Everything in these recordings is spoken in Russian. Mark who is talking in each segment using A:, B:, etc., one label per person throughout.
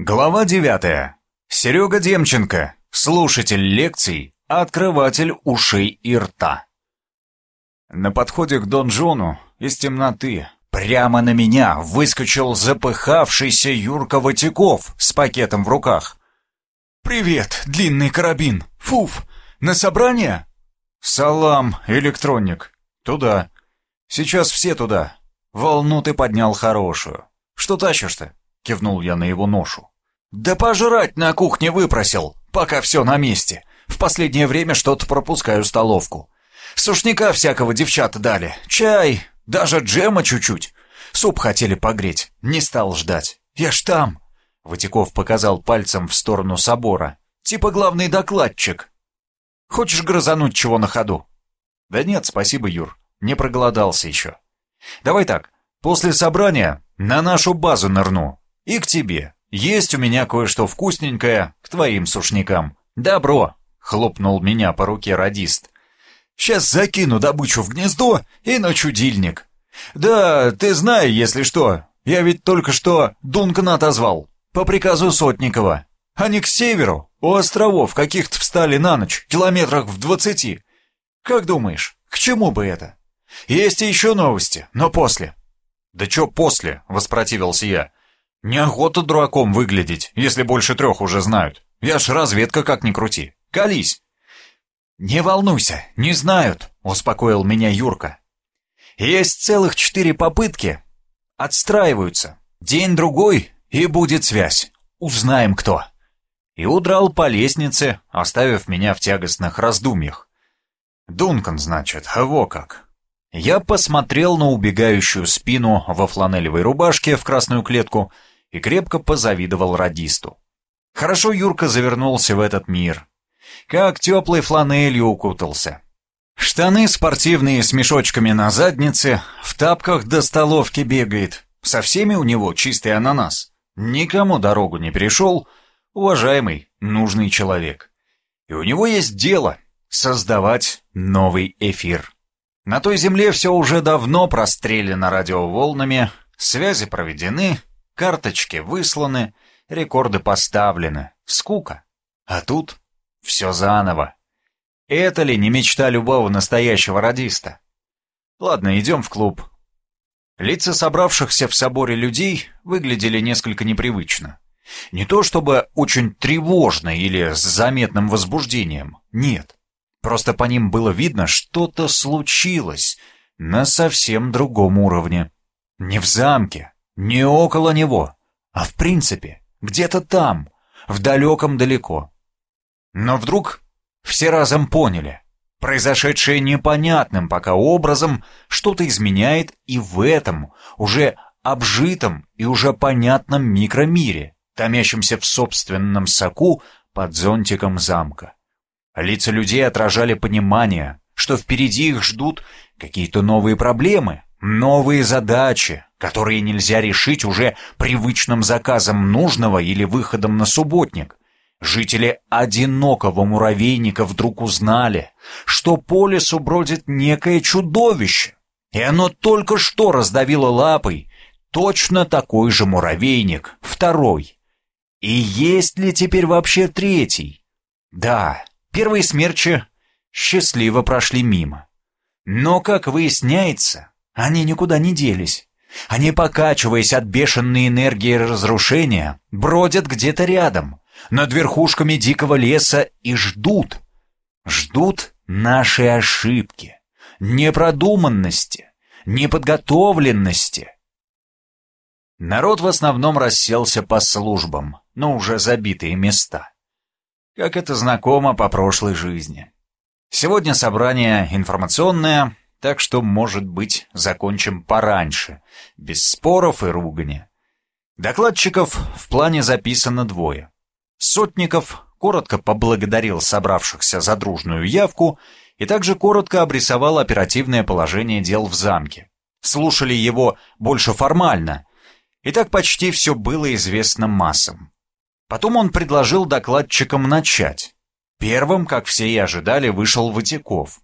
A: Глава 9. Серега Демченко, слушатель лекций, открыватель ушей и рта. На подходе к донжону из темноты прямо на меня выскочил запыхавшийся Юрка Ватяков с пакетом в руках. «Привет, длинный карабин! Фуф! На собрание?» «Салам, электроник! Туда! Сейчас все туда! Волну ты поднял хорошую! Что тащишь-то?» — кивнул я на его ношу. «Да пожрать на кухне выпросил, пока все на месте. В последнее время что-то пропускаю столовку. Сушника всякого девчата дали, чай, даже джема чуть-чуть. Суп хотели погреть, не стал ждать. Я ж там!» Ватяков показал пальцем в сторону собора. «Типа главный докладчик. Хочешь грызануть чего на ходу?» «Да нет, спасибо, Юр, не проголодался еще. Давай так, после собрания на нашу базу нырну. И к тебе. Есть у меня кое-что вкусненькое к твоим сушникам. Добро!» — хлопнул меня по руке радист. «Сейчас закину добычу в гнездо и на чудильник. Да, ты знай, если что, я ведь только что Дункана отозвал. По приказу Сотникова. Они к северу, у островов каких-то встали на ночь, километрах в двадцати. Как думаешь, к чему бы это? Есть еще новости, но после. «Да чё после?» — воспротивился я. «Неохота дураком выглядеть, если больше трех уже знают. Я ж разведка как ни крути. Колись!» «Не волнуйся, не знают», — успокоил меня Юрка. «Есть целых четыре попытки. Отстраиваются. День-другой, и будет связь. Узнаем, кто». И удрал по лестнице, оставив меня в тягостных раздумьях. «Дункан, значит, во как!» Я посмотрел на убегающую спину во фланелевой рубашке в красную клетку и крепко позавидовал радисту. Хорошо Юрка завернулся в этот мир. Как теплой фланелью укутался. Штаны спортивные с мешочками на заднице, в тапках до столовки бегает. Со всеми у него чистый ананас. Никому дорогу не перешел. Уважаемый, нужный человек. И у него есть дело — создавать новый эфир. На той земле все уже давно прострелено радиоволнами, связи проведены, карточки высланы, рекорды поставлены. Скука. А тут все заново. Это ли не мечта любого настоящего радиста? Ладно, идем в клуб. Лица собравшихся в соборе людей выглядели несколько непривычно. Не то чтобы очень тревожно или с заметным возбуждением, нет. Просто по ним было видно, что-то случилось на совсем другом уровне. Не в замке, не около него, а в принципе, где-то там, в далеком далеко. Но вдруг все разом поняли, произошедшее непонятным пока образом что-то изменяет и в этом, уже обжитом и уже понятном микромире, томящемся в собственном соку под зонтиком замка. Лица людей отражали понимание, что впереди их ждут какие-то новые проблемы, новые задачи, которые нельзя решить уже привычным заказом нужного или выходом на субботник. Жители одинокого муравейника вдруг узнали, что по лесу бродит некое чудовище, и оно только что раздавило лапой точно такой же муравейник, второй. И есть ли теперь вообще третий? Да, Первые смерчи счастливо прошли мимо. Но, как выясняется, они никуда не делись. Они, покачиваясь от бешеной энергии разрушения, бродят где-то рядом, над верхушками дикого леса и ждут. Ждут нашей ошибки, непродуманности, неподготовленности. Народ в основном расселся по службам, но уже забитые места как это знакомо по прошлой жизни. Сегодня собрание информационное, так что, может быть, закончим пораньше, без споров и ругани. Докладчиков в плане записано двое. Сотников коротко поблагодарил собравшихся за дружную явку и также коротко обрисовал оперативное положение дел в замке. Слушали его больше формально, и так почти все было известно массам. Потом он предложил докладчикам начать. Первым, как все и ожидали, вышел Ватяков.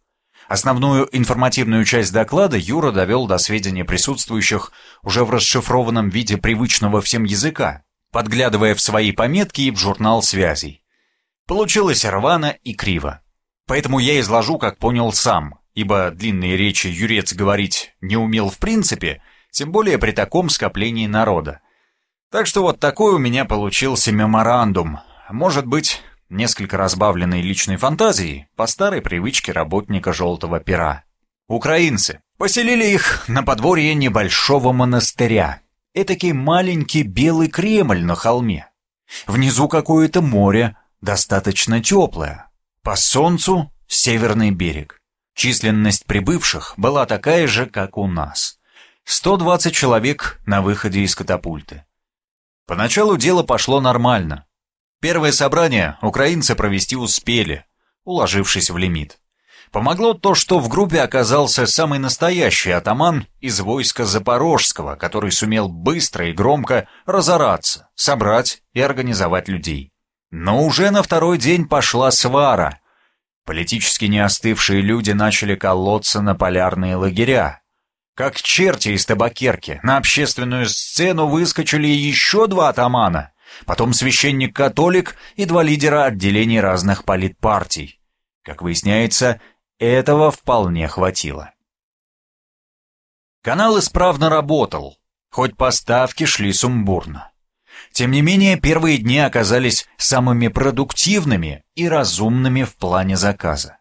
A: Основную информативную часть доклада Юра довел до сведения присутствующих уже в расшифрованном виде привычного всем языка, подглядывая в свои пометки и в журнал связей. Получилось рвано и криво. Поэтому я изложу, как понял сам, ибо длинные речи Юрец говорить не умел в принципе, тем более при таком скоплении народа. Так что вот такой у меня получился меморандум. Может быть, несколько разбавленный личной фантазией по старой привычке работника «желтого пера». Украинцы. Поселили их на подворье небольшого монастыря. Этакий маленький белый Кремль на холме. Внизу какое-то море, достаточно теплое. По солнцу северный берег. Численность прибывших была такая же, как у нас. 120 человек на выходе из катапульты. Поначалу дело пошло нормально. Первое собрание украинцы провести успели, уложившись в лимит. Помогло то, что в группе оказался самый настоящий атаман из войска Запорожского, который сумел быстро и громко разораться, собрать и организовать людей. Но уже на второй день пошла свара. Политически не остывшие люди начали колоться на полярные лагеря, как черти из табакерки, на общественную сцену выскочили еще два атамана, потом священник-католик и два лидера отделений разных политпартий. Как выясняется, этого вполне хватило. Канал исправно работал, хоть поставки шли сумбурно. Тем не менее, первые дни оказались самыми продуктивными и разумными в плане заказа.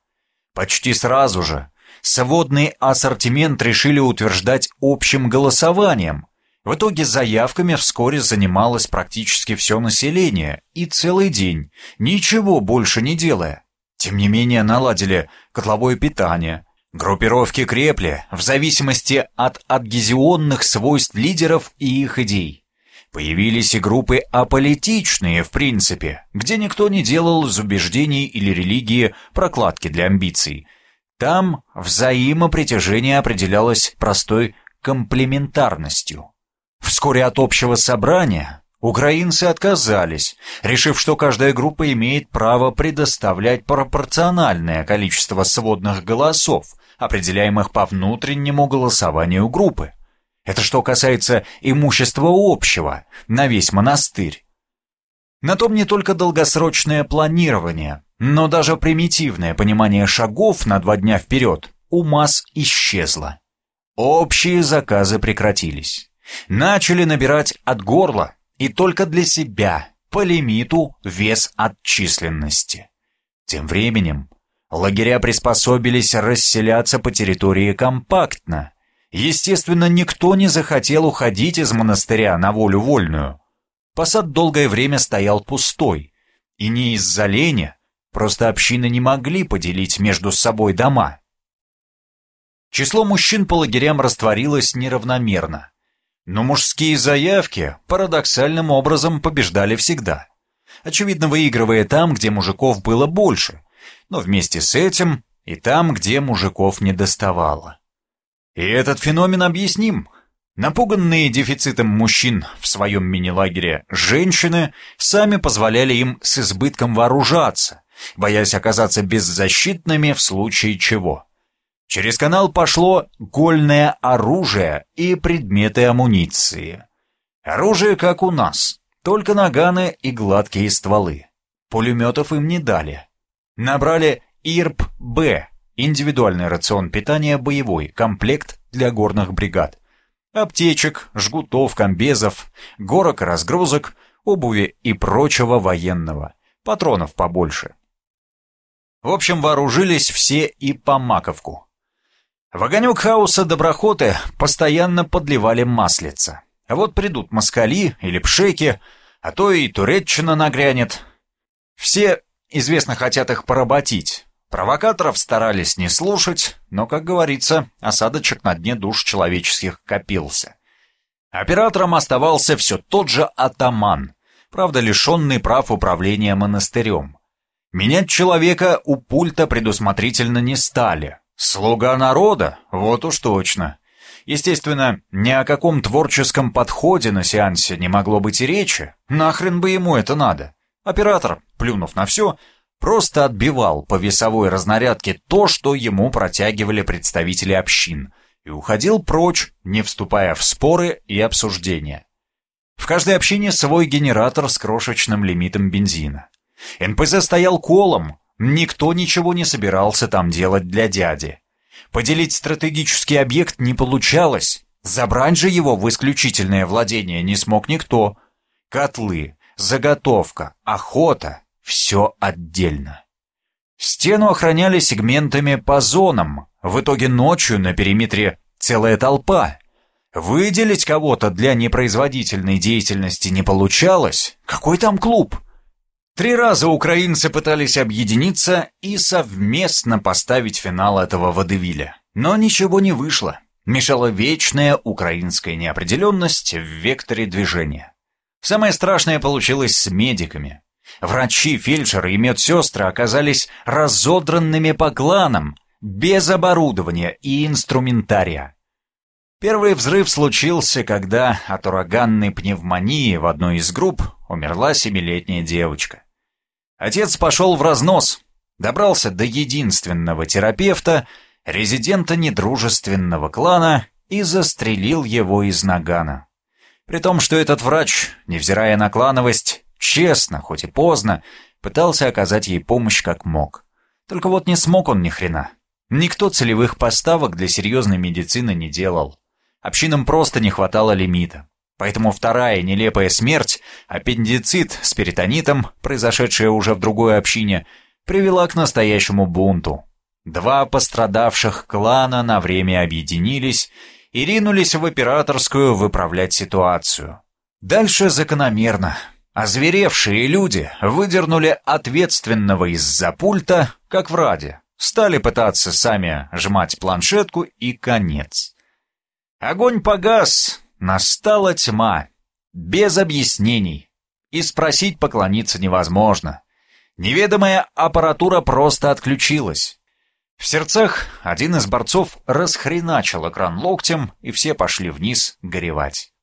A: Почти сразу же сводный ассортимент решили утверждать общим голосованием. В итоге заявками вскоре занималось практически все население, и целый день, ничего больше не делая. Тем не менее наладили котловое питание, группировки крепли в зависимости от адгезионных свойств лидеров и их идей. Появились и группы аполитичные, в принципе, где никто не делал из убеждений или религии прокладки для амбиций – там взаимопритяжение определялось простой комплементарностью. Вскоре от общего собрания украинцы отказались, решив, что каждая группа имеет право предоставлять пропорциональное количество сводных голосов, определяемых по внутреннему голосованию группы. Это что касается имущества общего на весь монастырь. На том не только долгосрочное планирование, но даже примитивное понимание шагов на два дня вперед у масс исчезло. Общие заказы прекратились. Начали набирать от горла и только для себя, по лимиту вес от численности. Тем временем лагеря приспособились расселяться по территории компактно. Естественно, никто не захотел уходить из монастыря на волю вольную. Посад долгое время стоял пустой. И не из-за лени, Просто общины не могли поделить между собой дома. Число мужчин по лагерям растворилось неравномерно. Но мужские заявки парадоксальным образом побеждали всегда. Очевидно, выигрывая там, где мужиков было больше, но вместе с этим и там, где мужиков не доставало. И этот феномен объясним. Напуганные дефицитом мужчин в своем мини-лагере женщины сами позволяли им с избытком вооружаться, боясь оказаться беззащитными в случае чего. Через канал пошло гольное оружие и предметы амуниции. Оружие как у нас, только наганы и гладкие стволы. Пулеметов им не дали. Набрали ИРП-Б, индивидуальный рацион питания боевой, комплект для горных бригад. Аптечек, жгутов, комбезов, горок разгрузок, обуви и прочего военного. Патронов побольше. В общем, вооружились все и по маковку. В огонек хаоса доброхоты постоянно подливали маслица. А вот придут москали или пшеки, а то и туреччина нагрянет. Все, известно, хотят их поработить. Провокаторов старались не слушать, но, как говорится, осадочек на дне душ человеческих копился. Оператором оставался все тот же атаман, правда лишенный прав управления монастырем. Менять человека у пульта предусмотрительно не стали. Слуга народа, вот уж точно. Естественно, ни о каком творческом подходе на сеансе не могло быть и речи. Нахрен бы ему это надо? Оператор, плюнув на все, просто отбивал по весовой разнарядке то, что ему протягивали представители общин, и уходил прочь, не вступая в споры и обсуждения. В каждой общине свой генератор с крошечным лимитом бензина. НПЗ стоял колом, никто ничего не собирался там делать для дяди. Поделить стратегический объект не получалось, забрать же его в исключительное владение не смог никто. Котлы, заготовка, охота — все отдельно. Стену охраняли сегментами по зонам, в итоге ночью на периметре целая толпа. Выделить кого-то для непроизводительной деятельности не получалось. Какой там клуб? Три раза украинцы пытались объединиться и совместно поставить финал этого водевиля. Но ничего не вышло. Мешала вечная украинская неопределенность в векторе движения. Самое страшное получилось с медиками. Врачи, фельдшеры и медсестры оказались разодранными по кланам, без оборудования и инструментария. Первый взрыв случился, когда от ураганной пневмонии в одной из групп умерла семилетняя девочка. Отец пошел в разнос, добрался до единственного терапевта, резидента недружественного клана и застрелил его из нагана. При том, что этот врач, невзирая на клановость, честно, хоть и поздно, пытался оказать ей помощь как мог. Только вот не смог он ни хрена. Никто целевых поставок для серьезной медицины не делал. Общинам просто не хватало лимита. Поэтому вторая нелепая смерть, аппендицит с перитонитом, произошедшая уже в другой общине, привела к настоящему бунту. Два пострадавших клана на время объединились и ринулись в операторскую выправлять ситуацию. Дальше закономерно. Озверевшие люди выдернули ответственного из-за пульта, как в Раде, стали пытаться сами жмать планшетку и конец. Огонь погас, настала тьма, без объяснений, и спросить поклониться невозможно. Неведомая аппаратура просто отключилась. В сердцах один из борцов расхреначил экран локтем, и все пошли вниз горевать.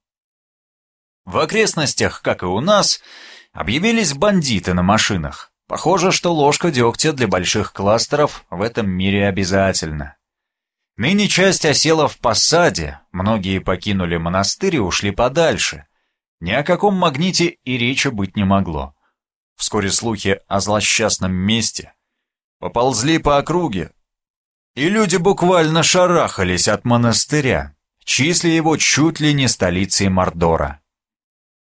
A: В окрестностях, как и у нас, объявились бандиты на машинах. Похоже, что ложка дегтя для больших кластеров в этом мире обязательно. Ныне часть осела в посаде, многие покинули монастырь и ушли подальше. Ни о каком магните и речи быть не могло. Вскоре слухи о злосчастном месте поползли по округе, и люди буквально шарахались от монастыря, числя его чуть ли не столицей Мордора.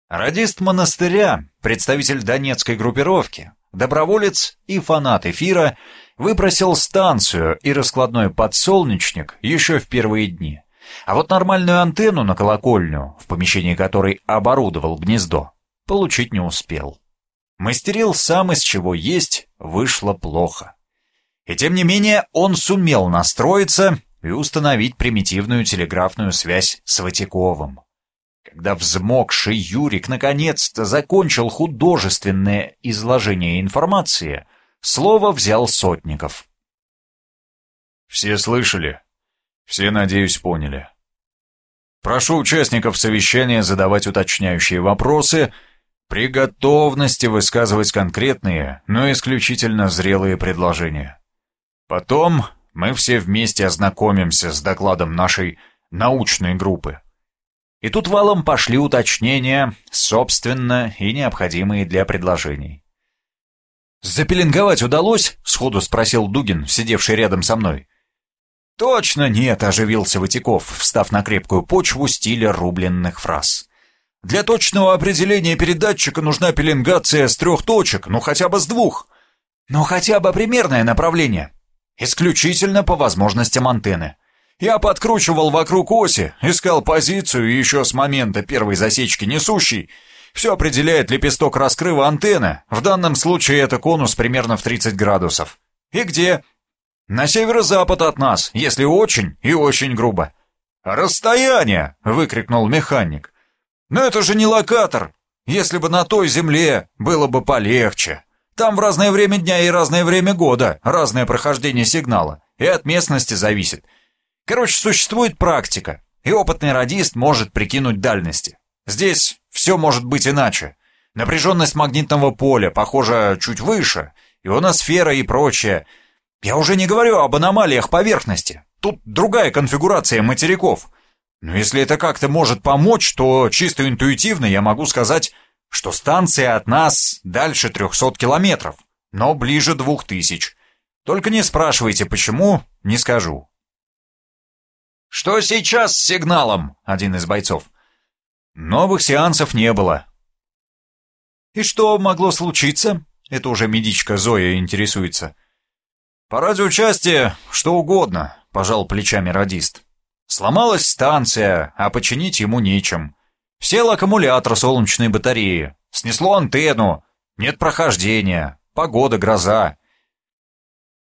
A: Радист монастыря, представитель донецкой группировки, доброволец и фанат эфира — выпросил станцию и раскладной подсолнечник еще в первые дни. А вот нормальную антенну на колокольню, в помещении которой оборудовал гнездо, получить не успел. Мастерил сам из чего есть, вышло плохо. И тем не менее он сумел настроиться и установить примитивную телеграфную связь с Ватиковым. Когда взмокший Юрик наконец-то закончил художественное изложение информации, Слово взял Сотников. Все слышали? Все, надеюсь, поняли. Прошу участников совещания задавать уточняющие вопросы, при готовности высказывать конкретные, но исключительно зрелые предложения. Потом мы все вместе ознакомимся с докладом нашей научной группы. И тут валом пошли уточнения, собственно, и необходимые для предложений. «Запеленговать удалось?» — сходу спросил Дугин, сидевший рядом со мной. «Точно нет», — оживился Ватиков, встав на крепкую почву стиля рубленных фраз. «Для точного определения передатчика нужна пеленгация с трех точек, ну хотя бы с двух. Но хотя бы примерное направление. Исключительно по возможностям антенны. Я подкручивал вокруг оси, искал позицию еще с момента первой засечки несущей, все определяет лепесток раскрыва антенны. В данном случае это конус примерно в 30 градусов. И где? На северо-запад от нас, если очень и очень грубо. «Расстояние!» — выкрикнул механик. «Но это же не локатор! Если бы на той земле было бы полегче. Там в разное время дня и разное время года, разное прохождение сигнала, и от местности зависит. Короче, существует практика, и опытный радист может прикинуть дальности. Здесь все может быть иначе. Напряженность магнитного поля, похоже, чуть выше, ионосфера и прочее. Я уже не говорю об аномалиях поверхности. Тут другая конфигурация материков. Но если это как-то может помочь, то чисто интуитивно я могу сказать, что станция от нас дальше 300 километров, но ближе 2000. Только не спрашивайте, почему, не скажу. «Что сейчас с сигналом?» — один из бойцов. Новых сеансов не было. «И что могло случиться?» — это уже медичка Зоя интересуется. «По радиочасти что угодно», — пожал плечами радист. «Сломалась станция, а починить ему нечем. Сел аккумулятор солнечной батареи, снесло антенну, нет прохождения, погода, гроза».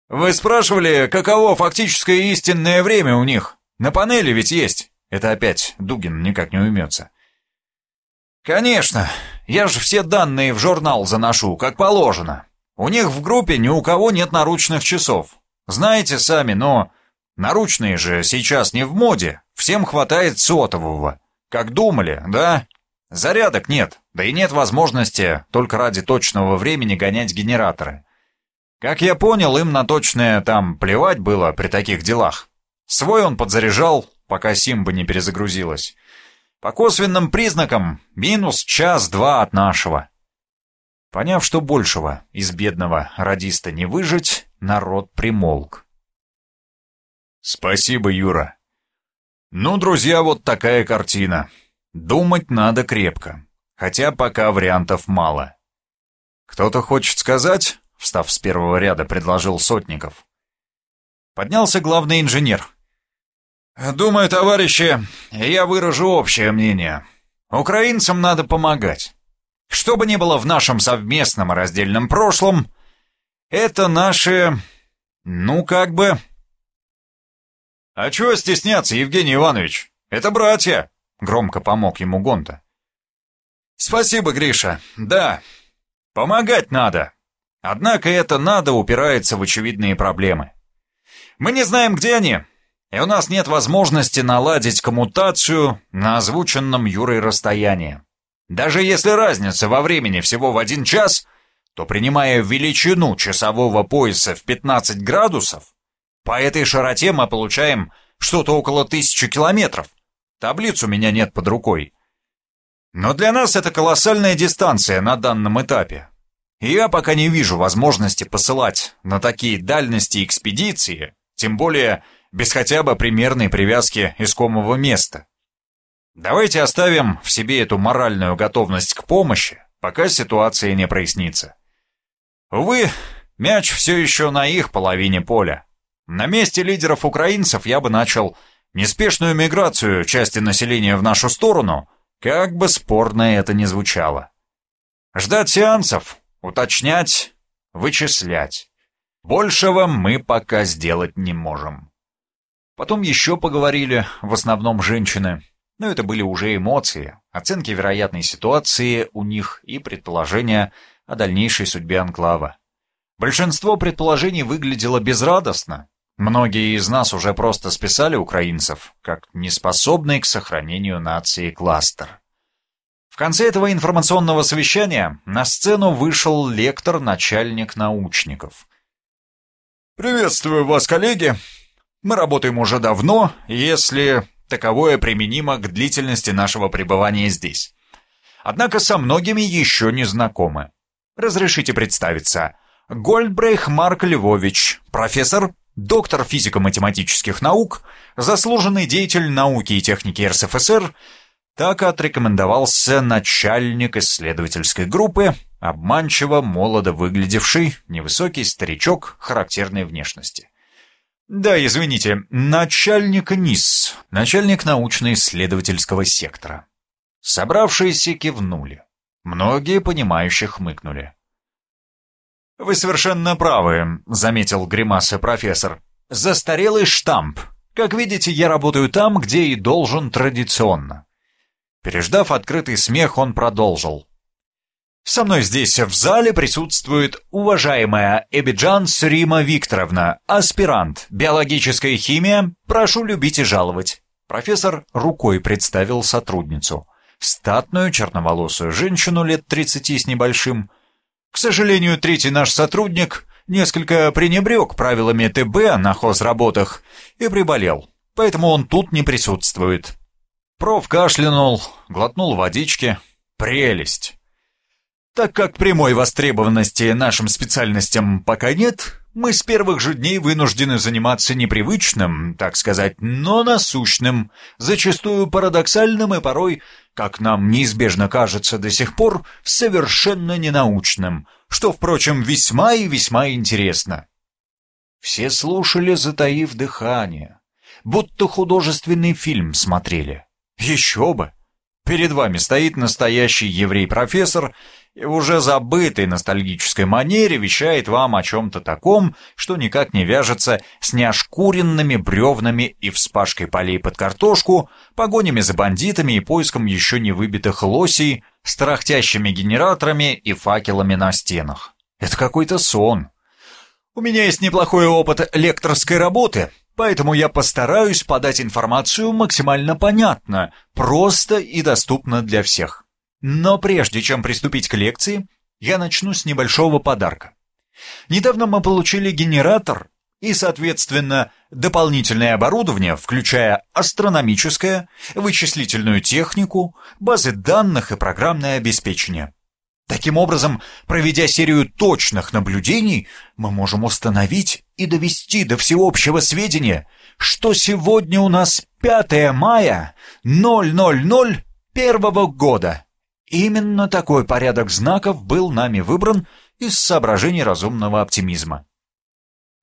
A: «Вы спрашивали, каково фактическое истинное время у них? На панели ведь есть». Это опять Дугин никак не уймется. «Конечно, я же все данные в журнал заношу, как положено. У них в группе ни у кого нет наручных часов. Знаете сами, но наручные же сейчас не в моде, всем хватает сотового. Как думали, да? Зарядок нет, да и нет возможности только ради точного времени гонять генераторы. Как я понял, им на точное там плевать было при таких делах. Свой он подзаряжал, пока Симба не перезагрузилась. По косвенным признакам минус час-два от нашего. Поняв, что большего из бедного радиста не выжить, народ примолк. «Спасибо, Юра. Ну, друзья, вот такая картина. Думать надо крепко, хотя пока вариантов мало. Кто-то хочет сказать?» — встав с первого ряда, предложил Сотников. Поднялся главный инженер. «Думаю, товарищи, я выражу общее мнение. Украинцам надо помогать. Что бы ни было в нашем совместном и раздельном прошлом, это наши... ну, как бы... «А чего стесняться, Евгений Иванович? Это братья!» — громко помог ему Гонта. «Спасибо, Гриша. Да, помогать надо. Однако это надо упирается в очевидные проблемы. Мы не знаем, где они, и у нас нет возможности наладить коммутацию на озвученном Юрой расстоянии. Даже если разница во времени всего в один час, то принимая величину часового пояса в 15 градусов, по этой широте мы получаем что-то около тысячи километров. Таблиц у меня нет под рукой. Но для нас это колоссальная дистанция на данном этапе. И я пока не вижу возможности посылать на такие дальности экспедиции, тем более без хотя бы примерной привязки искомого места. Давайте оставим в себе эту моральную готовность к помощи, пока ситуация не прояснится. Увы, мяч все еще на их половине поля. На месте лидеров украинцев я бы начал неспешную миграцию части населения в нашу сторону, как бы спорно это ни звучало. Ждать сеансов, уточнять, вычислять. Большего мы пока сделать не можем. Потом еще поговорили, в основном женщины, но это были уже эмоции, оценки вероятной ситуации у них и предположения о дальнейшей судьбе анклава. Большинство предположений выглядело безрадостно. Многие из нас уже просто списали украинцев, как неспособный к сохранению нации кластер. В конце этого информационного совещания на сцену вышел лектор, начальник научников. «Приветствую вас, коллеги. Мы работаем уже давно, если таковое применимо к длительности нашего пребывания здесь. Однако со многими еще не знакомы. Разрешите представиться. Гольдбрейх Марк Львович, профессор, доктор физико-математических наук, заслуженный деятель науки и техники РСФСР, так отрекомендовался начальник исследовательской группы, обманчиво молодо выглядевший, невысокий старичок характерной внешности. Да, извините, начальник НИС, начальник научно-исследовательского сектора. Собравшиеся кивнули. Многие понимающие хмыкнули. «Вы совершенно правы», — заметил гримасы профессор. «Застарелый штамп. Как видите, я работаю там, где и должен традиционно». Переждав открытый смех, он продолжил. Со мной здесь в зале присутствует уважаемая Эбиджан Срима Викторовна, аспирант, биологическая химия, прошу любить и жаловать. Профессор рукой представил сотрудницу. Статную черноволосую женщину лет 30 с небольшим. К сожалению, третий наш сотрудник несколько пренебрег правилами ТБ на хозработах и приболел, поэтому он тут не присутствует. Проф кашлянул, глотнул водички. Прелесть. Так как прямой востребованности нашим специальностям пока нет, мы с первых же дней вынуждены заниматься непривычным, так сказать, но насущным, зачастую парадоксальным и порой, как нам неизбежно кажется до сих пор, совершенно ненаучным, что, впрочем, весьма и весьма интересно. Все слушали, затаив дыхание, будто художественный фильм смотрели. Еще бы! Перед вами стоит настоящий еврей-профессор и в уже забытой ностальгической манере вещает вам о чем-то таком, что никак не вяжется с неошкуренными бревнами и вспашкой полей под картошку, погонями за бандитами и поиском еще не выбитых лосей, с тарахтящими генераторами и факелами на стенах. Это какой-то сон. У меня есть неплохой опыт лекторской работы, поэтому я постараюсь подать информацию максимально понятно, просто и доступно для всех. Но прежде чем приступить к лекции, я начну с небольшого подарка. Недавно мы получили генератор и, соответственно, дополнительное оборудование, включая астрономическое, вычислительную технику, базы данных и программное обеспечение. Таким образом, проведя серию точных наблюдений, мы можем установить и довести до всеобщего сведения, что сегодня у нас 5 мая 000 первого года. Именно такой порядок знаков был нами выбран из соображений разумного оптимизма.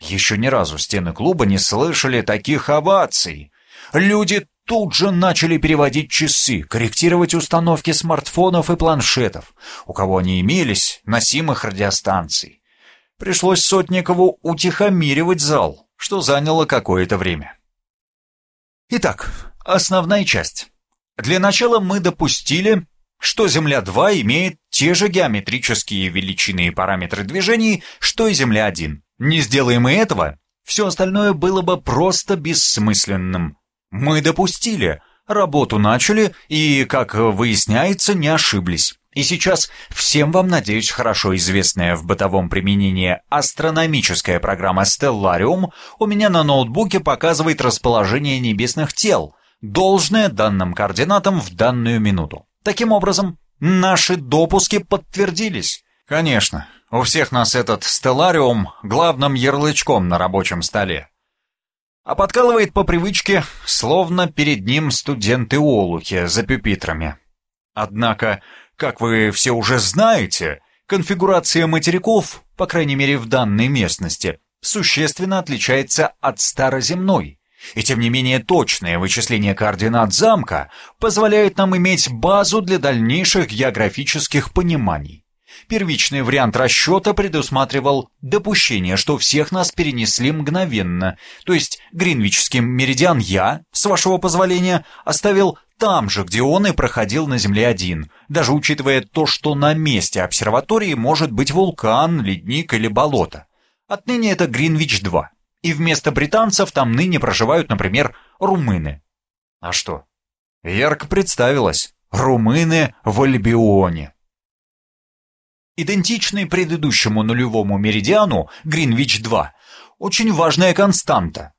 A: Еще ни разу стены клуба не слышали таких оваций. Люди тут же начали переводить часы, корректировать установки смартфонов и планшетов, у кого они имелись, носимых радиостанций. Пришлось Сотникову утихомиривать зал, что заняло какое-то время. Итак, основная часть. Для начала мы допустили, что Земля-2 имеет те же геометрические величины и параметры движений, что и Земля-1. Не сделаем мы этого, все остальное было бы просто бессмысленным. Мы допустили, работу начали и, как выясняется, не ошиблись. И сейчас всем вам, надеюсь, хорошо известная в бытовом применении астрономическая программа Stellarium у меня на ноутбуке показывает расположение небесных тел, должное данным координатам в данную минуту. Таким образом, наши допуски подтвердились. Конечно, у всех нас этот стеллариум главным ярлычком на рабочем столе. А подкалывает по привычке, словно перед ним студенты-олухи за пюпитрами. Однако, как вы все уже знаете, конфигурация материков, по крайней мере в данной местности, существенно отличается от староземной. И тем не менее точное вычисление координат замка позволяет нам иметь базу для дальнейших географических пониманий. Первичный вариант расчета предусматривал допущение, что всех нас перенесли мгновенно, то есть гринвичский меридиан я, с вашего позволения, оставил там же, где он и проходил на Земле один, даже учитывая то, что на месте обсерватории может быть вулкан, ледник или болото. Отныне это Гринвич-2 и вместо британцев там ныне проживают, например, румыны. А что? Ярко представилось. Румыны в Альбионе. Идентичный предыдущему нулевому меридиану, Гринвич-2, очень важная константа.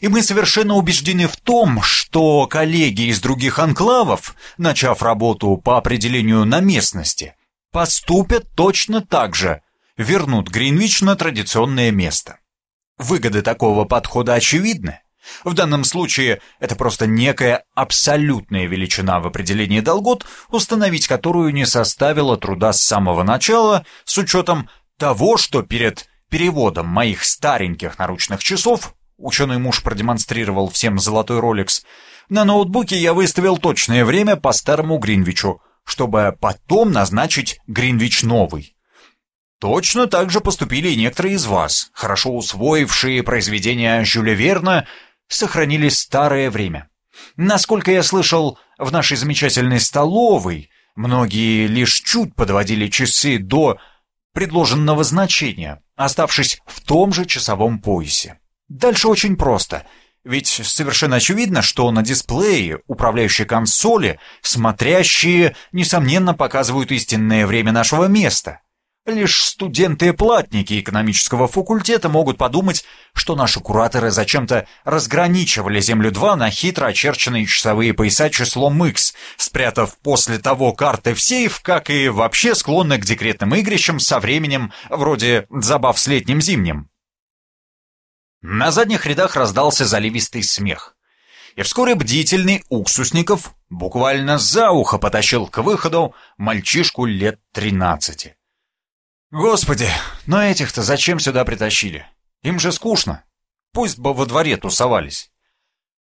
A: И мы совершенно убеждены в том, что коллеги из других анклавов, начав работу по определению на местности, поступят точно так же, вернут Гринвич на традиционное место. Выгоды такого подхода очевидны. В данном случае это просто некая абсолютная величина в определении долгот, установить которую не составило труда с самого начала, с учетом того, что перед переводом моих стареньких наручных часов, ученый муж продемонстрировал всем золотой роликс, на ноутбуке я выставил точное время по старому Гринвичу, чтобы потом назначить Гринвич новый. Точно так же поступили и некоторые из вас, хорошо усвоившие произведения Жюля Верна, сохранили старое время. Насколько я слышал, в нашей замечательной столовой многие лишь чуть подводили часы до предложенного значения, оставшись в том же часовом поясе. Дальше очень просто, ведь совершенно очевидно, что на дисплее управляющей консоли смотрящие, несомненно, показывают истинное время нашего места — Лишь студенты-платники экономического факультета могут подумать, что наши кураторы зачем-то разграничивали Землю-2 на хитро очерченные часовые пояса числом X, спрятав после того карты в сейф, как и вообще склонны к декретным игрищам со временем, вроде забав с летним-зимним. На задних рядах раздался заливистый смех. И вскоре бдительный Уксусников буквально за ухо потащил к выходу мальчишку лет тринадцати. Господи, но этих-то зачем сюда притащили? Им же скучно. Пусть бы во дворе тусовались.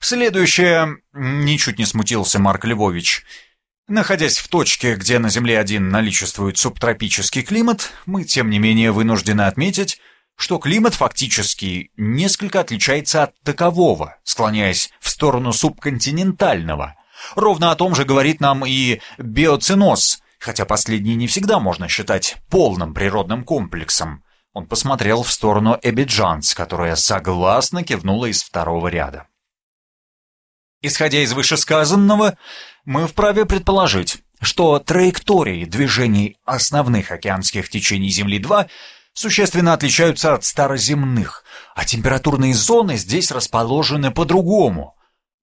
A: Следующее... Ничуть не смутился Марк Львович. Находясь в точке, где на Земле один наличествует субтропический климат, мы, тем не менее, вынуждены отметить, что климат фактически несколько отличается от такового, склоняясь в сторону субконтинентального. Ровно о том же говорит нам и биоциноз, хотя последний не всегда можно считать полным природным комплексом. Он посмотрел в сторону Эбиджанс, которая согласно кивнула из второго ряда. Исходя из вышесказанного, мы вправе предположить, что траектории движений основных океанских течений Земли-2 существенно отличаются от староземных, а температурные зоны здесь расположены по-другому.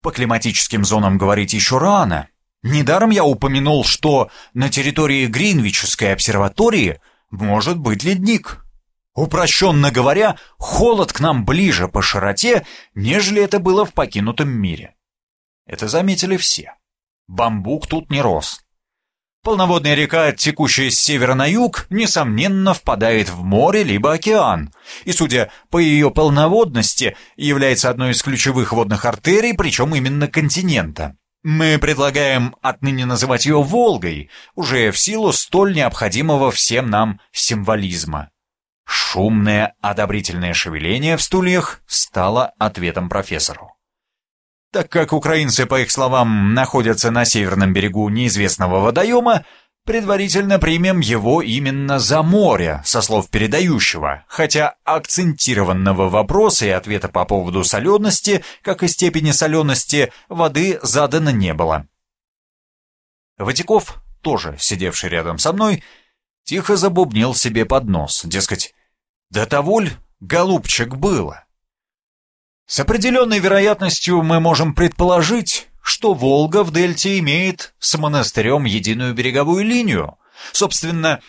A: По климатическим зонам говорить еще рано, Недаром я упомянул, что на территории Гринвичской обсерватории может быть ледник. Упрощенно говоря, холод к нам ближе по широте, нежели это было в покинутом мире. Это заметили все. Бамбук тут не рос. Полноводная река, текущая с севера на юг, несомненно впадает в море либо океан, и, судя по ее полноводности, является одной из ключевых водных артерий, причем именно континента. Мы предлагаем отныне называть ее Волгой, уже в силу столь необходимого всем нам символизма. Шумное одобрительное шевеление в стульях стало ответом профессору. Так как украинцы, по их словам, находятся на северном берегу неизвестного водоема, Предварительно примем его именно за море, со слов передающего, хотя акцентированного вопроса и ответа по поводу солености, как и степени солености, воды задано не было. Ватиков, тоже сидевший рядом со мной, тихо забубнил себе под нос, дескать, «Да того ль, голубчик, было?» С определенной вероятностью мы можем предположить, что Волга в дельте имеет с монастырем единую береговую линию. Собственно,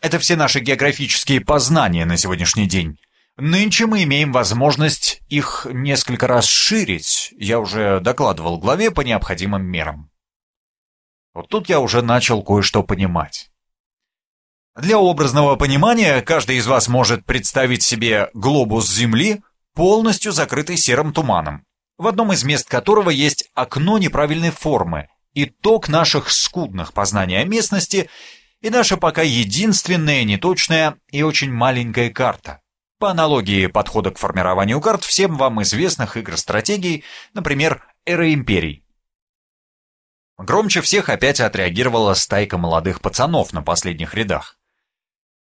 A: это все наши географические познания на сегодняшний день. Нынче мы имеем возможность их несколько расширить, я уже докладывал главе по необходимым мерам. Вот тут я уже начал кое-что понимать. Для образного понимания каждый из вас может представить себе глобус Земли, полностью закрытый серым туманом в одном из мест которого есть окно неправильной формы, итог наших скудных познаний о местности и наша пока единственная неточная и очень маленькая карта. По аналогии подхода к формированию карт всем вам известных игр-стратегий, например, Эра Империй. Громче всех опять отреагировала стайка молодых пацанов на последних рядах.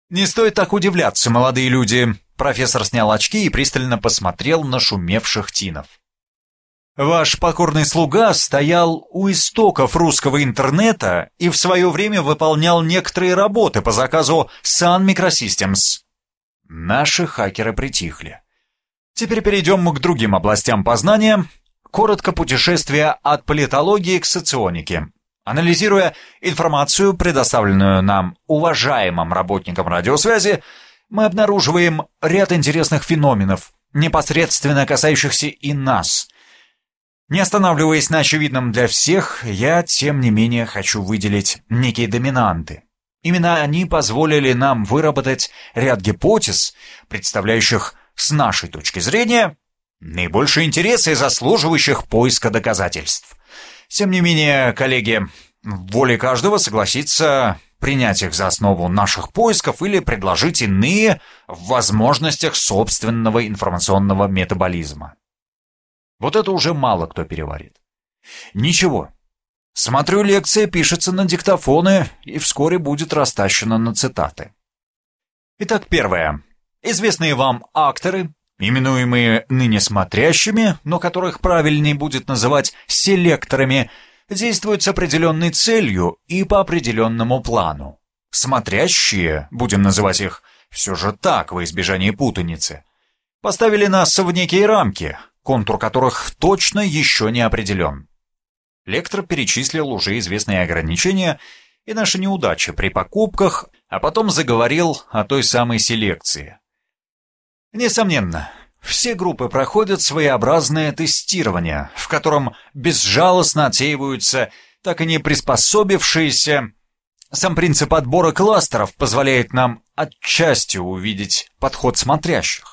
A: «Не стоит так удивляться, молодые люди!» Профессор снял очки и пристально посмотрел на шумевших тинов. Ваш покорный слуга стоял у истоков русского интернета и в свое время выполнял некоторые работы по заказу Sun Microsystems. Наши хакеры притихли. Теперь перейдем к другим областям познания. Коротко путешествие от политологии к соционике. Анализируя информацию, предоставленную нам уважаемым работникам радиосвязи, мы обнаруживаем ряд интересных феноменов, непосредственно касающихся и нас – не останавливаясь на очевидном для всех, я, тем не менее, хочу выделить некие доминанты. Именно они позволили нам выработать ряд гипотез, представляющих с нашей точки зрения наибольшие интересы и заслуживающих поиска доказательств. Тем не менее, коллеги, воле каждого согласиться принять их за основу наших поисков или предложить иные в возможностях собственного информационного метаболизма. Вот это уже мало кто переварит. Ничего. Смотрю, лекция пишется на диктофоны и вскоре будет растащена на цитаты. Итак, первое. Известные вам акторы, именуемые ныне смотрящими, но которых правильнее будет называть селекторами, действуют с определенной целью и по определенному плану. Смотрящие, будем называть их все же так, во избежание путаницы, поставили нас в некие рамки, контур которых точно еще не определен. Лектор перечислил уже известные ограничения и наши неудачи при покупках, а потом заговорил о той самой селекции. Несомненно, все группы проходят своеобразное тестирование, в котором безжалостно отсеиваются так и не приспособившиеся. Сам принцип отбора кластеров позволяет нам отчасти увидеть подход смотрящих.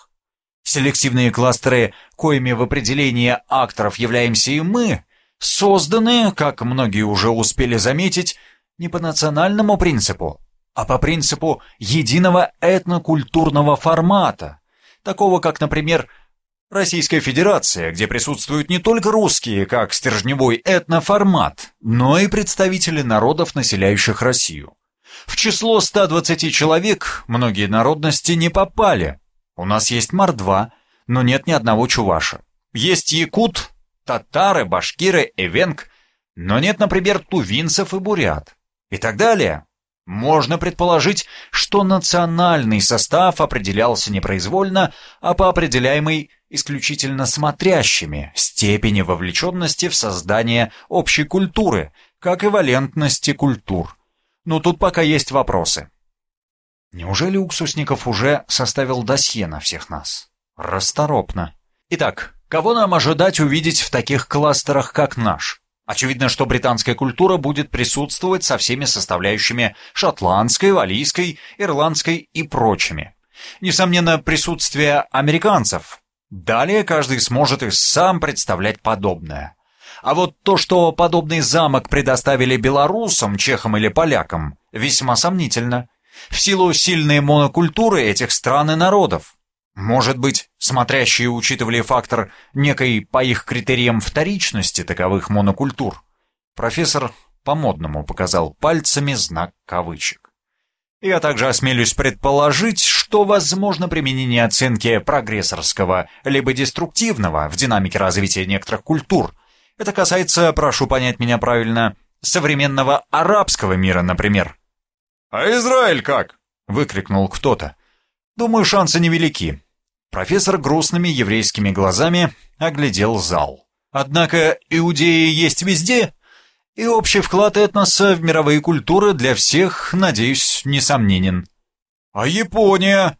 A: Селективные кластеры, коими в определении акторов являемся и мы, созданы, как многие уже успели заметить, не по национальному принципу, а по принципу единого этнокультурного формата, такого как, например, Российская Федерация, где присутствуют не только русские, как стержневой этноформат, но и представители народов, населяющих Россию. В число 120 человек многие народности не попали. У нас есть мордва, но нет ни одного чуваша. Есть якут, татары, башкиры, эвенг, но нет, например, тувинцев и бурят. И так далее. Можно предположить, что национальный состав определялся непроизвольно, а по определяемой исключительно смотрящими степени вовлеченности в создание общей культуры, как и валентности культур. Но тут пока есть вопросы. Неужели Уксусников уже составил досье на всех нас? Расторопно. Итак, кого нам ожидать увидеть в таких кластерах, как наш? Очевидно, что британская культура будет присутствовать со всеми составляющими шотландской, валийской, ирландской и прочими. Несомненно, присутствие американцев. Далее каждый сможет и сам представлять подобное. А вот то, что подобный замок предоставили белорусам, чехам или полякам, весьма сомнительно. В силу сильной монокультуры этих стран и народов. Может быть, смотрящие учитывали фактор некой, по их критериям, вторичности таковых монокультур. Профессор по-модному показал пальцами знак кавычек. Я также осмелюсь предположить, что возможно применение оценки прогрессорского либо деструктивного в динамике развития некоторых культур. Это касается, прошу понять меня правильно, современного арабского мира, например. «А Израиль как?» — выкрикнул кто-то. «Думаю, шансы невелики. Профессор грустными еврейскими глазами оглядел зал. Однако иудеи есть везде, и общий вклад этноса в мировые культуры для всех, надеюсь, несомненен. А Япония?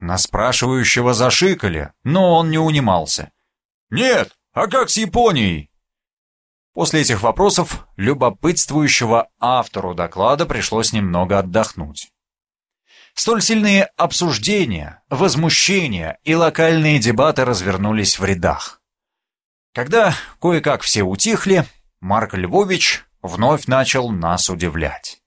A: На спрашивающего зашикали, но он не унимался. Нет, а как с Японией? После этих вопросов любопытствующего автору доклада пришлось немного отдохнуть. Столь сильные обсуждения, возмущения и локальные дебаты развернулись в рядах. Когда кое-как все утихли, Марк Львович вновь начал нас удивлять.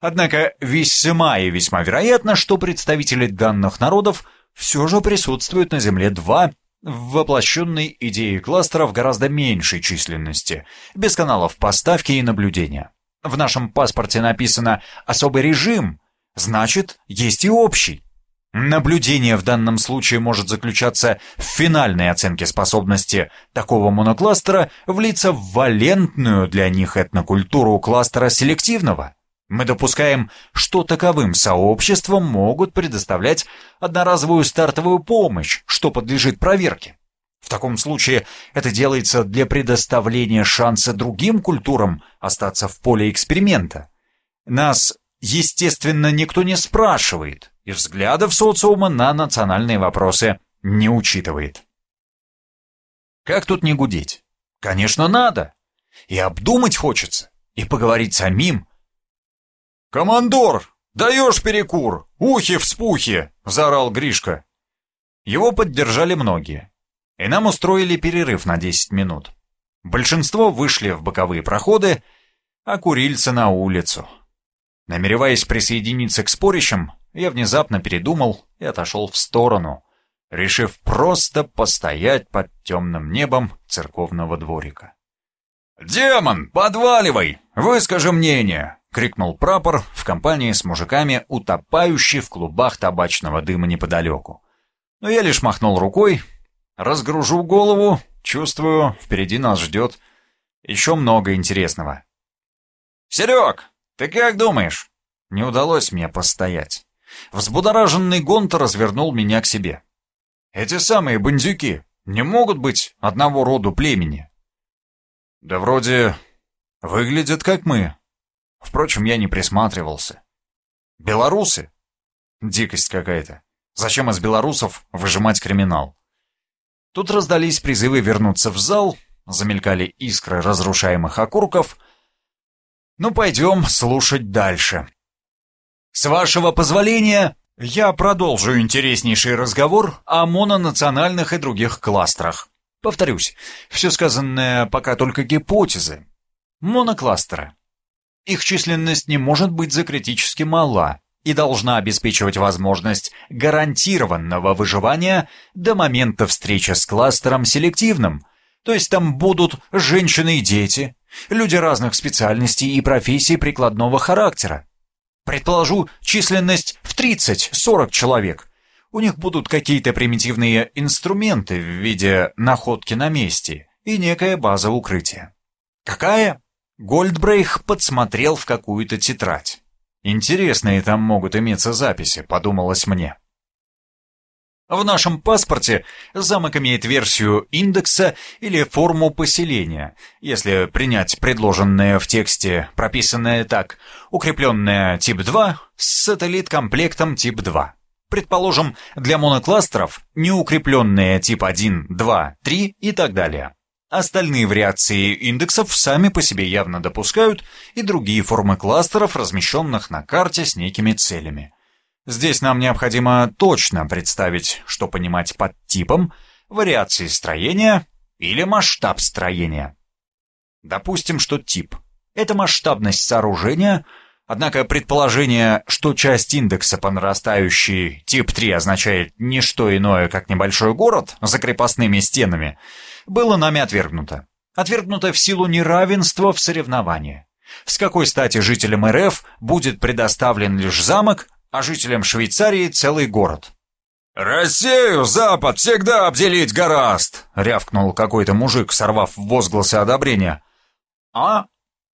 A: Однако весьма и весьма вероятно, что представители данных народов все же присутствуют на Земле два в воплощенной идее кластеров гораздо меньшей численности, без каналов поставки и наблюдения. В нашем паспорте написано «особый режим», Значит, есть и общий. Наблюдение в данном случае может заключаться в финальной оценке способности такого монокластера влиться в валентную для них этнокультуру кластера селективного. Мы допускаем, что таковым сообществам могут предоставлять одноразовую стартовую помощь, что подлежит проверке. В таком случае это делается для предоставления шанса другим культурам остаться в поле эксперимента. Нас естественно, никто не спрашивает и взглядов социума на национальные вопросы не учитывает. Как тут не гудеть? Конечно, надо. И обдумать хочется, и поговорить самим. «Командор, даешь перекур! Ухи-вспухи!» — заорал Гришка. Его поддержали многие, и нам устроили перерыв на 10 минут. Большинство вышли в боковые проходы, а курильцы на улицу. Намереваясь присоединиться к спорящим, я внезапно передумал и отошел в сторону, решив просто постоять под темным небом церковного дворика. «Демон, подваливай! Выскажи мнение!» — крикнул прапор в компании с мужиками, утопающий в клубах табачного дыма неподалеку. Но я лишь махнул рукой, разгружу голову, чувствую, впереди нас ждет еще много интересного. «Серег, «Ты как думаешь, Не удалось мне постоять. Взбудораженный Гонта развернул меня к себе. «Эти самые бандюки не могут быть одного роду племени». «Да вроде выглядят как мы». Впрочем, я не присматривался. «Белорусы?» Дикость какая-то. Зачем из белорусов выжимать криминал? Тут раздались призывы вернуться в зал, замелькали искры разрушаемых окурков. Ну, пойдем слушать дальше. С вашего позволения, я продолжу интереснейший разговор о мононациональных и других кластерах. Повторюсь, все сказанное пока только гипотезы. Монокластеры. Их численность не может быть закритически мала и должна обеспечивать возможность гарантированного выживания до момента встречи с кластером селективным, то есть там будут женщины и дети, люди разных специальностей и профессий прикладного характера. Предположу численность в 30-40 человек. У них будут какие-то примитивные инструменты в виде находки на месте и некая база укрытия. Какая? Гольдбрейх подсмотрел в какую-то тетрадь. Интересные там могут иметься записи, подумалось мне. В нашем паспорте замок имеет версию индекса или форму поселения, если принять предложенное в тексте, прописанное так, укрепленное тип 2 с сателлит-комплектом тип 2. Предположим, для монокластеров неукрепленные тип 1, 2, 3 и так далее. Остальные вариации индексов сами по себе явно допускают и другие формы кластеров, размещенных на карте с некими целями. Здесь нам необходимо точно представить, что понимать под типом, вариации строения или масштаб строения. Допустим, что тип — это масштабность сооружения, однако предположение, что часть индекса по нарастающей тип 3 означает не что иное, как небольшой город за крепостными стенами, было нами отвергнуто. Отвергнуто в силу неравенства в соревновании. С какой стати жителям РФ будет предоставлен лишь замок, а жителям Швейцарии целый город. «Россию, Запад, всегда обделить гораст!» — рявкнул какой-то мужик, сорвав возгласы одобрения. «А?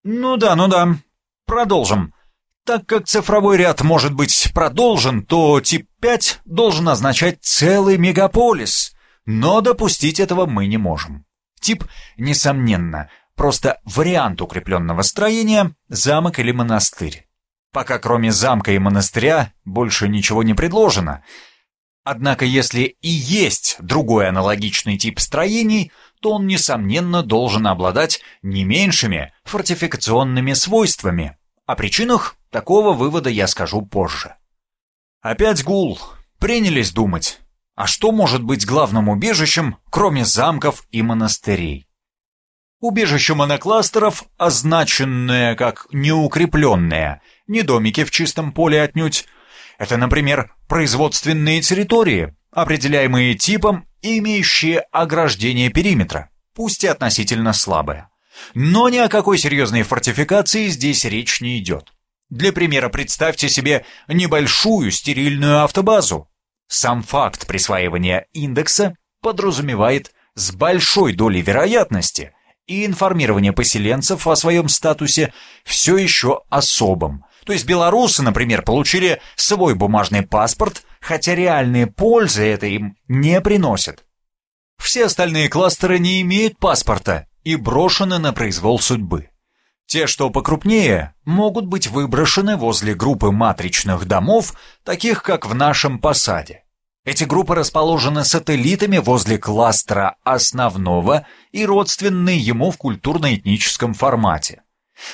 A: Ну да, ну да. Продолжим. Так как цифровой ряд может быть продолжен, то тип 5 должен означать целый мегаполис. Но допустить этого мы не можем. Тип, несомненно, просто вариант укрепленного строения, замок или монастырь пока кроме замка и монастыря больше ничего не предложено. Однако если и есть другой аналогичный тип строений, то он, несомненно, должен обладать не меньшими фортификационными свойствами. О причинах такого вывода я скажу позже. Опять гул. Принялись думать. А что может быть главным убежищем, кроме замков и монастырей? Убежище монокластеров, означенное как неукрепленное, не домики в чистом поле отнюдь. Это, например, производственные территории, определяемые типом и имеющие ограждение периметра, пусть и относительно слабое. Но ни о какой серьезной фортификации здесь речь не идет. Для примера представьте себе небольшую стерильную автобазу. Сам факт присваивания индекса подразумевает с большой долей вероятности и информирование поселенцев о своем статусе все еще особым, то есть белорусы, например, получили свой бумажный паспорт, хотя реальные пользы это им не приносит. Все остальные кластеры не имеют паспорта и брошены на произвол судьбы. Те, что покрупнее, могут быть выброшены возле группы матричных домов, таких как в нашем посаде. Эти группы расположены сателлитами возле кластера основного и родственные ему в культурно-этническом формате.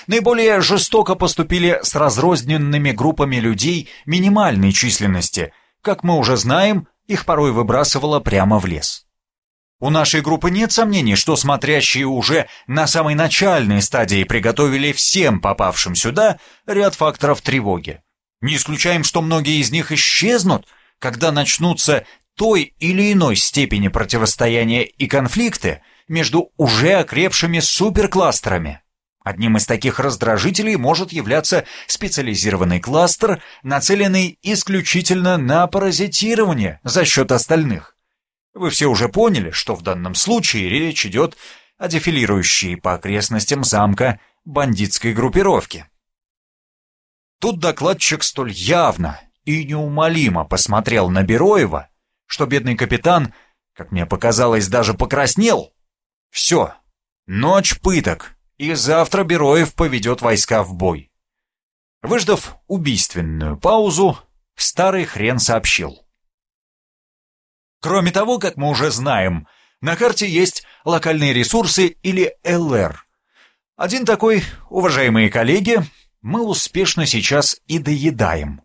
A: Наиболее жестоко поступили с разрозненными группами людей минимальной численности. Как мы уже знаем, их порой выбрасывало прямо в лес. У нашей группы нет сомнений, что смотрящие уже на самой начальной стадии приготовили всем попавшим сюда ряд факторов тревоги. Не исключаем, что многие из них исчезнут, когда начнутся той или иной степени противостояния и конфликты между уже окрепшими суперкластерами. Одним из таких раздражителей может являться специализированный кластер, нацеленный исключительно на паразитирование за счет остальных. Вы все уже поняли, что в данном случае речь идет о дефилирующей по окрестностям замка бандитской группировке. Тут докладчик столь явно и неумолимо посмотрел на Бероева, что бедный капитан, как мне показалось, даже покраснел. Все, ночь пыток, и завтра Бероев поведет войска в бой. Выждав убийственную паузу, старый хрен сообщил. Кроме того, как мы уже знаем, на карте есть локальные ресурсы или ЛР. Один такой, уважаемые коллеги, мы успешно сейчас и доедаем.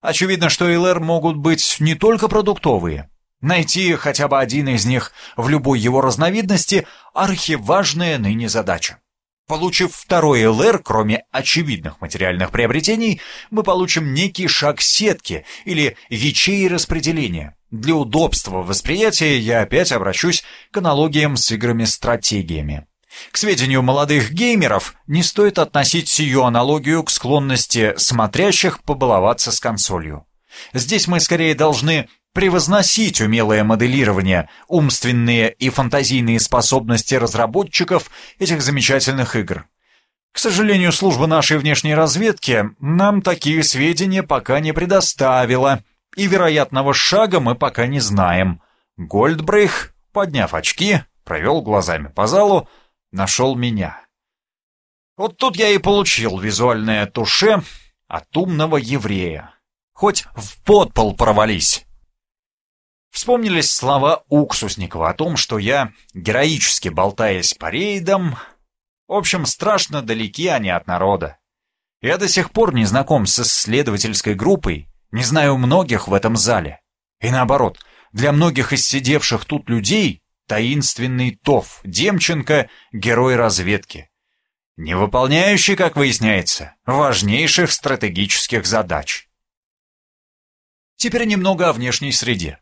A: Очевидно, что ЛР могут быть не только продуктовые. Найти хотя бы один из них в любой его разновидности – архиважная ныне задача. Получив второй ЛР, кроме очевидных материальных приобретений, мы получим некий шаг сетки или ячеи распределения. Для удобства восприятия я опять обращусь к аналогиям с играми-стратегиями. К сведению молодых геймеров, не стоит относить сию аналогию к склонности смотрящих побаловаться с консолью. Здесь мы скорее должны превозносить умелое моделирование, умственные и фантазийные способности разработчиков этих замечательных игр. К сожалению, служба нашей внешней разведки нам такие сведения пока не предоставила, и вероятного шага мы пока не знаем. Гольдбрейх, подняв очки, провел глазами по залу, нашел меня. Вот тут я и получил визуальное туше от умного еврея. Хоть в подпол провались. Вспомнились слова Уксусникова о том, что я, героически болтаясь по рейдам, в общем, страшно далеки они от народа. Я до сих пор не знаком с исследовательской группой, не знаю многих в этом зале. И наоборот, для многих из сидевших тут людей таинственный ТОВ Демченко — герой разведки. Не выполняющий, как выясняется, важнейших стратегических задач. Теперь немного о внешней среде.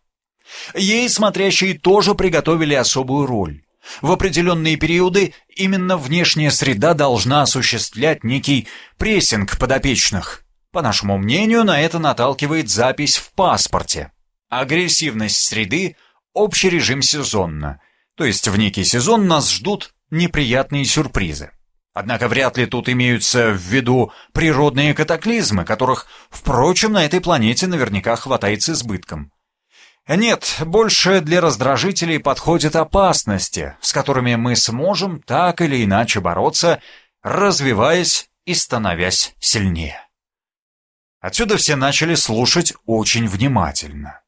A: Ей смотрящие тоже приготовили особую роль. В определенные периоды именно внешняя среда должна осуществлять некий прессинг подопечных. По нашему мнению, на это наталкивает запись в паспорте. Агрессивность среды – общий режим сезонно, то есть в некий сезон нас ждут неприятные сюрпризы. Однако вряд ли тут имеются в виду природные катаклизмы, которых, впрочем, на этой планете наверняка хватает с избытком. Нет, больше для раздражителей подходят опасности, с которыми мы сможем так или иначе бороться, развиваясь и становясь сильнее. Отсюда все начали слушать очень внимательно.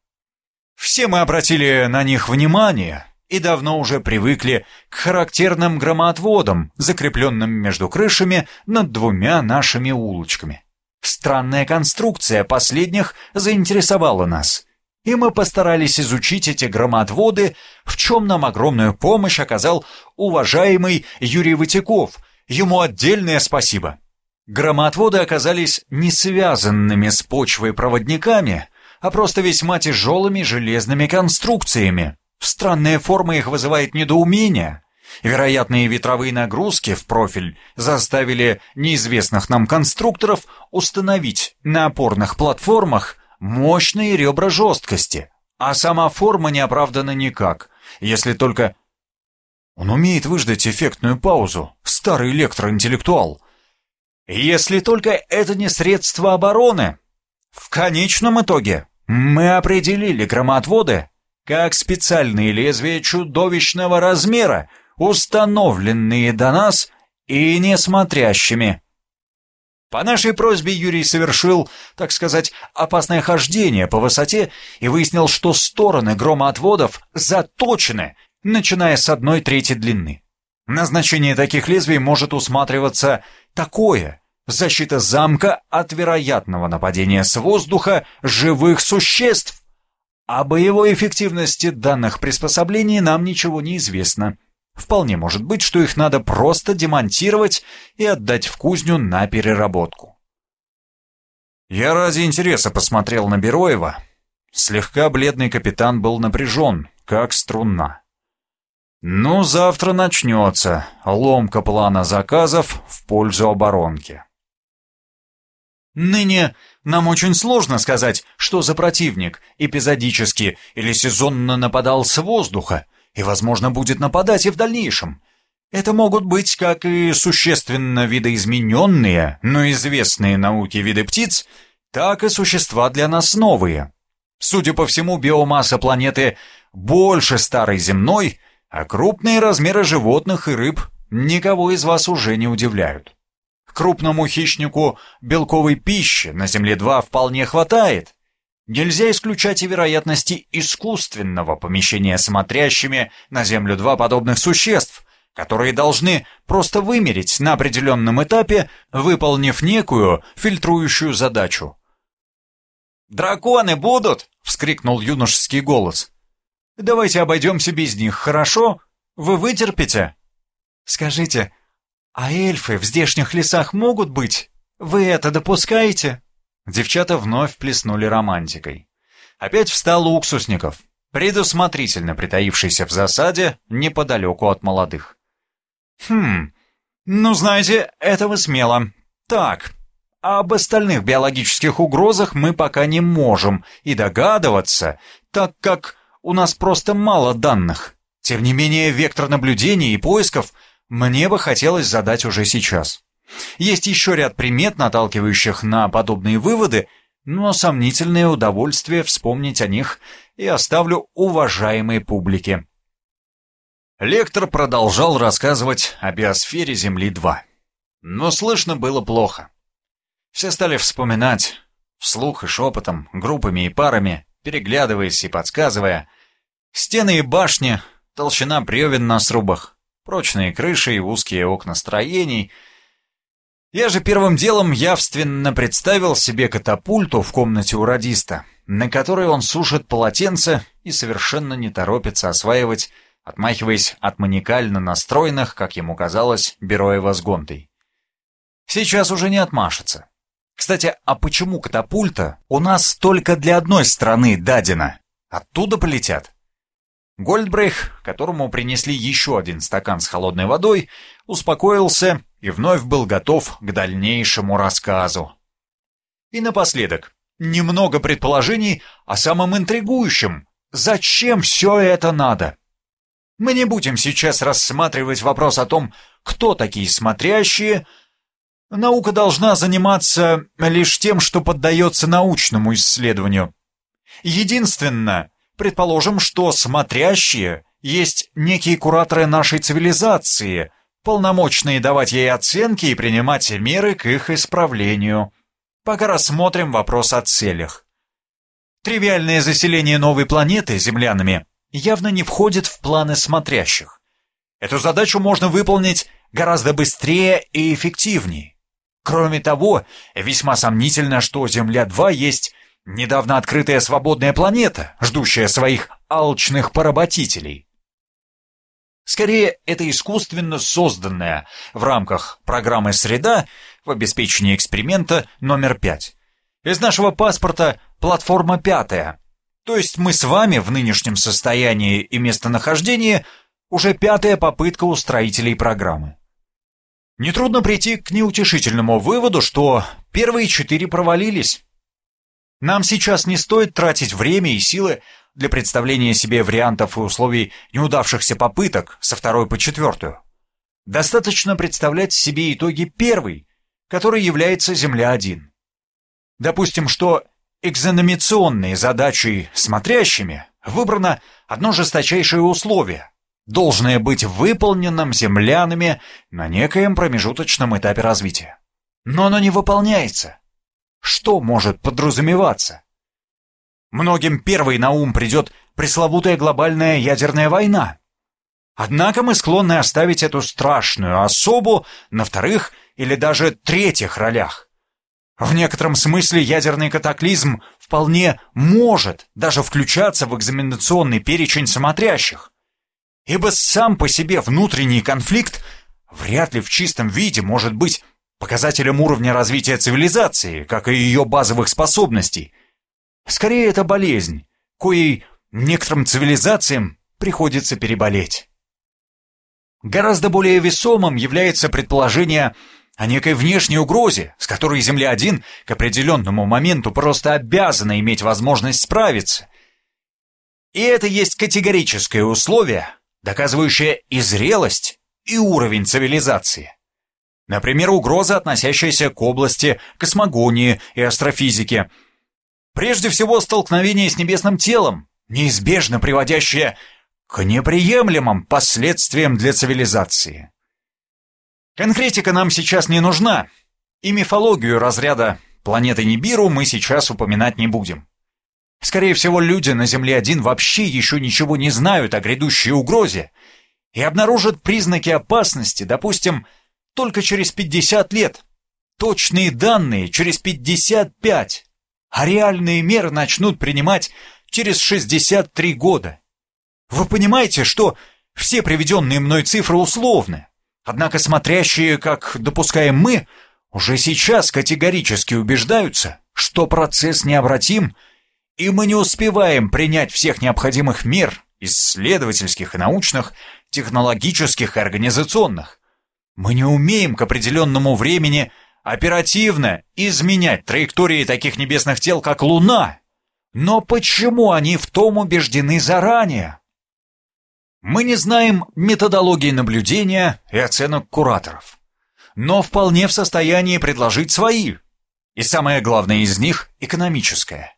A: Все мы обратили на них внимание и давно уже привыкли к характерным громоотводам, закрепленным между крышами над двумя нашими улочками. Странная конструкция последних заинтересовала нас – и мы постарались изучить эти громоотводы, в чем нам огромную помощь оказал уважаемый Юрий Ватяков. Ему отдельное спасибо. Громоотводы оказались не связанными с почвой проводниками, а просто весьма тяжелыми железными конструкциями. Странная форма их вызывает недоумение. Вероятные ветровые нагрузки в профиль заставили неизвестных нам конструкторов установить на опорных платформах мощные ребра жесткости, а сама форма не оправдана никак, если только... Он умеет выждать эффектную паузу, старый электроинтеллектуал. Если только это не средство обороны. В конечном итоге мы определили громоотводы как специальные лезвия чудовищного размера, установленные до нас и несмотрящими. По нашей просьбе Юрий совершил, так сказать, опасное хождение по высоте и выяснил, что стороны громоотводов заточены, начиная с одной трети длины. Назначение таких лезвий может усматриваться такое – защита замка от вероятного нападения с воздуха живых существ. О боевой эффективности данных приспособлений нам ничего не известно – Вполне может быть, что их надо просто демонтировать и отдать в кузню на переработку. Я ради интереса посмотрел на Бероева. Слегка бледный капитан был напряжен, как струна. Ну, завтра начнется ломка плана заказов в пользу оборонки. Ныне нам очень сложно сказать, что за противник эпизодически или сезонно нападал с воздуха, и, возможно, будет нападать и в дальнейшем. Это могут быть как и существенно видоизмененные, но известные науке виды птиц, так и существа для нас новые. Судя по всему, биомасса планеты больше старой земной, а крупные размеры животных и рыб никого из вас уже не удивляют. Крупному хищнику белковой пищи на Земле-2 вполне хватает. Нельзя исключать и вероятности искусственного помещения смотрящими на Землю-2 подобных существ, которые должны просто вымереть на определенном этапе, выполнив некую фильтрующую задачу. «Драконы будут!» — вскрикнул юношеский голос. «Давайте обойдемся без них, хорошо? Вы вытерпите?» «Скажите, а эльфы в здешних лесах могут быть? Вы это допускаете?» Девчата вновь плеснули романтикой. Опять встал уксусников, предусмотрительно притаившийся в засаде неподалеку от молодых. «Хм, ну, знаете, этого смело. Так, об остальных биологических угрозах мы пока не можем и догадываться, так как у нас просто мало данных. Тем не менее, вектор наблюдений и поисков мне бы хотелось задать уже сейчас. Есть еще ряд примет, наталкивающих на подобные выводы, но сомнительное удовольствие вспомнить о них и оставлю уважаемой публике. Лектор продолжал рассказывать о биосфере Земли-2. Но слышно было плохо. Все стали вспоминать, вслух и шепотом, группами и парами, переглядываясь и подсказывая. Стены и башни, толщина бревен на срубах, прочные крыши и узкие окна строений. Я же первым делом явственно представил себе катапульту в комнате у радиста, на которой он сушит полотенце и совершенно не торопится осваивать отмахиваясь от маникально настроенных, как ему казалось, Бероева с Гонтой. Сейчас уже не отмашется. Кстати, а почему катапульта у нас только для одной страны дадена? Оттуда полетят? Гольдбрейх, которому принесли еще один стакан с холодной водой, успокоился и вновь был готов к дальнейшему рассказу. И напоследок, немного предположений о самом интригующем. Зачем все это надо? Мы не будем сейчас рассматривать вопрос о том, кто такие смотрящие. Наука должна заниматься лишь тем, что поддается научному исследованию. Единственно, предположим, что смотрящие есть некие кураторы нашей цивилизации, полномочные давать ей оценки и принимать меры к их исправлению. Пока рассмотрим вопрос о целях. Тривиальное заселение новой планеты землянами явно не входит в планы смотрящих. Эту задачу можно выполнить гораздо быстрее и эффективнее. Кроме того, весьма сомнительно, что Земля-2 есть недавно открытая свободная планета, ждущая своих алчных поработителей. Скорее, это искусственно созданная в рамках программы «Среда» в обеспечении эксперимента номер 5. Из нашего паспорта платформа пятая, то есть мы с вами в нынешнем состоянии и местонахождении уже пятая попытка у строителей программы. Нетрудно прийти к неутешительному выводу, что первые четыре провалились. Нам сейчас не стоит тратить время и силы для представления себе вариантов и условий неудавшихся попыток со второй по четвертую. Достаточно представлять себе итоги первой, которой является Земля-1. Допустим, что экзаменационной задачей смотрящими выбрано одно жесточайшее условие – должное быть выполненным землянами на некоем промежуточном этапе развития. Но оно не выполняется. Что может подразумеваться? Многим первой на ум придет пресловутая глобальная ядерная война. Однако мы склонны оставить эту страшную особу на вторых или даже третьих ролях. В некотором смысле ядерный катаклизм вполне может даже включаться в экзаменационный перечень смотрящих. Ибо сам по себе внутренний конфликт вряд ли в чистом виде может быть показателем уровня развития цивилизации, как и ее базовых способностей. Скорее, это болезнь, коей некоторым цивилизациям приходится переболеть. Гораздо более весомым является предположение о некой внешней угрозе, с которой Земля-1 к определенному моменту просто обязана иметь возможность справиться. И это есть категорическое условие, доказывающее и зрелость, и уровень цивилизации. Например, угроза, относящаяся к области космогонии и астрофизики. Прежде всего, столкновение с небесным телом, неизбежно приводящее к неприемлемым последствиям для цивилизации. Конкретика нам сейчас не нужна, и мифологию разряда планеты Нибиру мы сейчас упоминать не будем. Скорее всего, люди на Земле-1 вообще еще ничего не знают о грядущей угрозе и обнаружат признаки опасности, допустим, только через 50 лет. Точные данные через 55, а реальные меры начнут принимать через 63 года. Вы понимаете, что все приведенные мной цифры условны, однако смотрящие, как допускаем мы, уже сейчас категорически убеждаются, что процесс необратим – и мы не успеваем принять всех необходимых мер, исследовательских и научных, технологических и организационных. Мы не умеем к определенному времени оперативно изменять траектории таких небесных тел, как Луна. Но почему они в том убеждены заранее? Мы не знаем методологии наблюдения и оценок кураторов, но вполне в состоянии предложить свои. И самое главное из них – экономическое.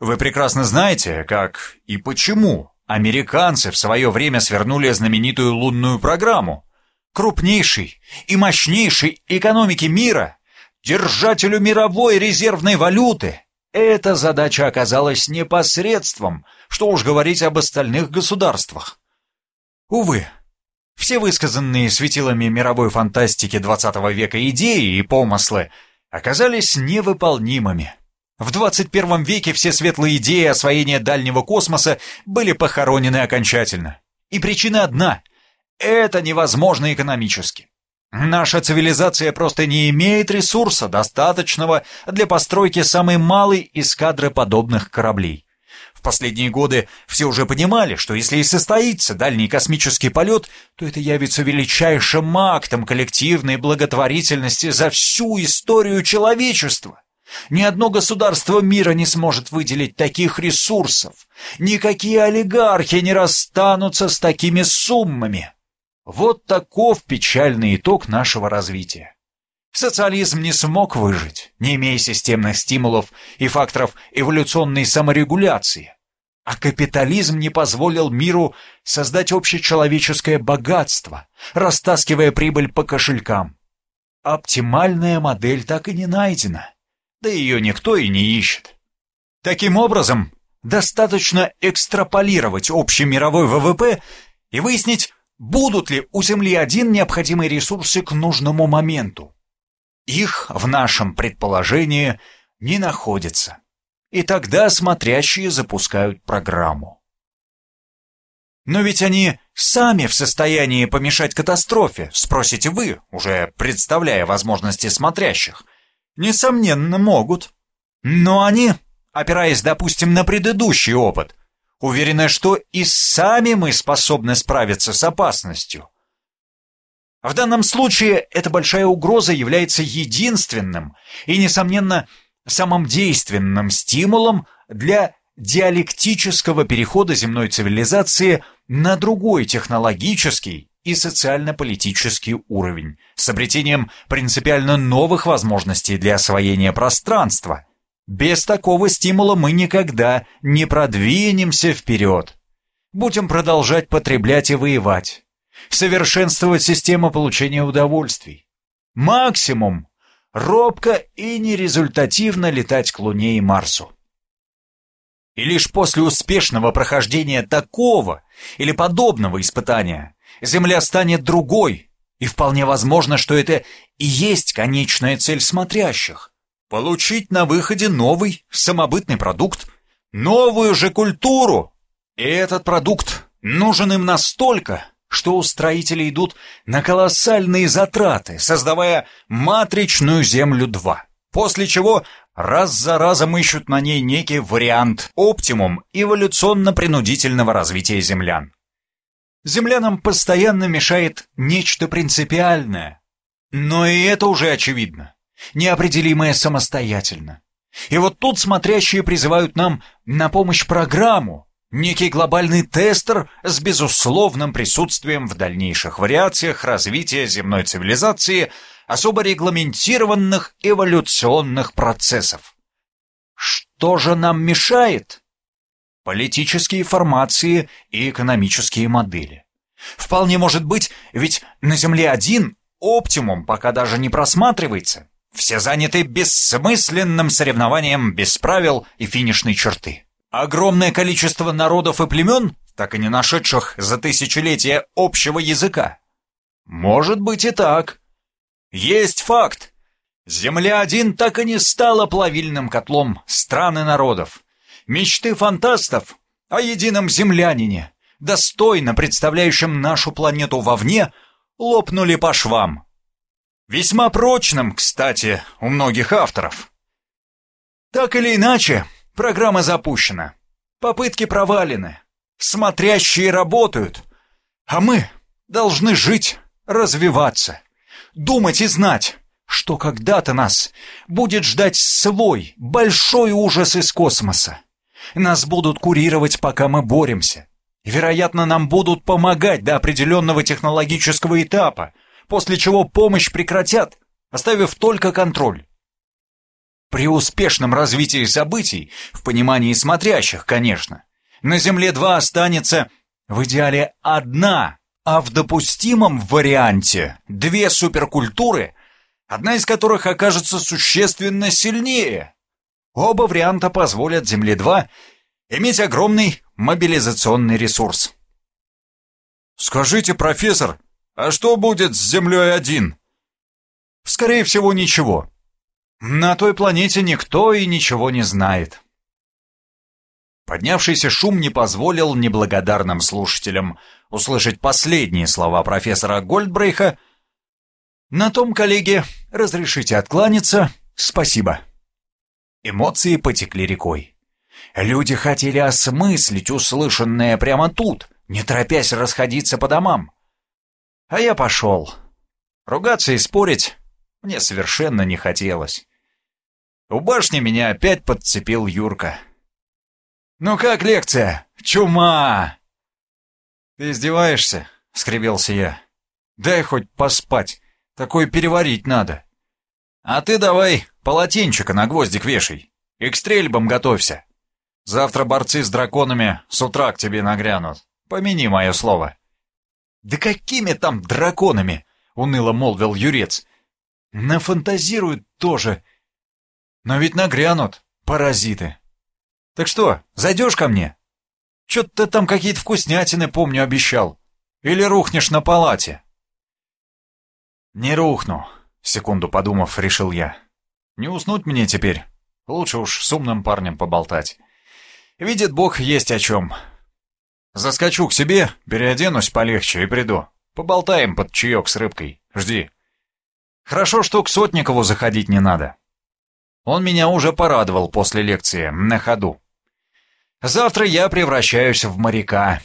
A: Вы прекрасно знаете, как и почему американцы в свое время свернули знаменитую лунную программу. Крупнейшей и мощнейшей экономики мира, держателю мировой резервной валюты, эта задача оказалась непосредством, что уж говорить об остальных государствах. Увы, все высказанные светилами мировой фантастики XX века идеи и помыслы оказались невыполнимыми. В 21 веке все светлые идеи освоения дальнего космоса были похоронены окончательно. И причина одна – это невозможно экономически. Наша цивилизация просто не имеет ресурса, достаточного для постройки самой малой эскадры подобных кораблей. В последние годы все уже понимали, что если и состоится дальний космический полет, то это явится величайшим актом коллективной благотворительности за всю историю человечества. Ни одно государство мира не сможет выделить таких ресурсов. Никакие олигархи не расстанутся с такими суммами. Вот таков печальный итог нашего развития. Социализм не смог выжить, не имея системных стимулов и факторов эволюционной саморегуляции. А капитализм не позволил миру создать общечеловеческое богатство, растаскивая прибыль по кошелькам. Оптимальная модель так и не найдена да ее никто и не ищет. Таким образом, достаточно экстраполировать общий мировой ВВП и выяснить, будут ли у Земли-1 необходимые ресурсы к нужному моменту. Их в нашем предположении не находится. И тогда смотрящие запускают программу. Но ведь они сами в состоянии помешать катастрофе, спросите вы, уже представляя возможности смотрящих – Несомненно, могут. Но они, опираясь, допустим, на предыдущий опыт, уверены, что и сами мы способны справиться с опасностью. В данном случае эта большая угроза является единственным и, несомненно, самым действенным стимулом для диалектического перехода земной цивилизации на другой технологический и социально-политический уровень, с обретением принципиально новых возможностей для освоения пространства. Без такого стимула мы никогда не продвинемся вперед. Будем продолжать потреблять и воевать. Совершенствовать систему получения удовольствий. Максимум – робко и нерезультативно летать к Луне и Марсу. И лишь после успешного прохождения такого или подобного испытания Земля станет другой, и вполне возможно, что это и есть конечная цель смотрящих. Получить на выходе новый самобытный продукт, новую же культуру. И этот продукт нужен им настолько, что устроители идут на колоссальные затраты, создавая матричную Землю-2, после чего раз за разом ищут на ней некий вариант, оптимум эволюционно-принудительного развития землян. Землянам постоянно мешает нечто принципиальное. Но и это уже очевидно. Неопределимое самостоятельно. И вот тут смотрящие призывают нам на помощь программу, Некий глобальный тестер с безусловным присутствием в дальнейших вариациях развития земной цивилизации особо регламентированных эволюционных процессов. Что же нам мешает? Политические формации и экономические модели. Вполне может быть, ведь на Земле один оптимум пока даже не просматривается. Все заняты бессмысленным соревнованием без правил и финишной черты. Огромное количество народов и племен, так и не нашедших за тысячелетия общего языка. Может быть и так. Есть факт. Земля-1 так и не стала плавильным котлом стран и народов. Мечты фантастов о едином землянине, достойно представляющем нашу планету вовне, лопнули по швам. Весьма прочным, кстати, у многих авторов. Так или иначе, программа запущена. Попытки провалены. Смотрящие работают. А мы должны жить, развиваться, думать и знать, что когда-то нас будет ждать свой большой ужас из космоса. Нас будут курировать, пока мы боремся. Вероятно, нам будут помогать до определенного технологического этапа, после чего помощь прекратят, оставив только контроль. При успешном развитии событий, в понимании смотрящих, конечно, на Земле-2 останется в идеале одна, а в допустимом варианте две суперкультуры, одна из которых окажется существенно сильнее. Оба варианта позволят Земле-2 иметь огромный мобилизационный ресурс. «Скажите, профессор, а что будет с Землей-1?» «Скорее всего, ничего. На той планете никто и ничего не знает». Поднявшийся шум не позволил неблагодарным слушателям услышать последние слова профессора Гольдбрейха. «На том, коллеги, разрешите откланяться. Спасибо». Эмоции потекли рекой. Люди хотели осмыслить услышанное прямо тут, не торопясь расходиться по домам. А я пошел. Ругаться и спорить мне совершенно не хотелось. У башни меня опять подцепил Юрка. «Ну как лекция? Чума!» «Ты издеваешься?» — скривился я. «Дай хоть поспать. Такое переварить надо. А ты давай полотенчика на гвоздик вешай и к стрельбам готовься. Завтра борцы с драконами с утра к тебе нагрянут. Помяни мое слово». «Да какими там драконами?» — уныло молвил Юрец. «Нафантазируют тоже. Но ведь нагрянут, паразиты. Так что, зайдешь ко мне? Чё-то ты там какие-то вкуснятины, помню, обещал. Или рухнешь на палате?» «Не рухну», — секунду подумав, решил я. «Не уснуть мне теперь. Лучше уж с умным парнем поболтать». Видит Бог, есть о чем. Заскочу к себе, переоденусь полегче и приду. Поболтаем под чаек с рыбкой. Жди. Хорошо, что к Сотникову заходить не надо. Он меня уже порадовал после лекции, на ходу. Завтра я превращаюсь в моряка.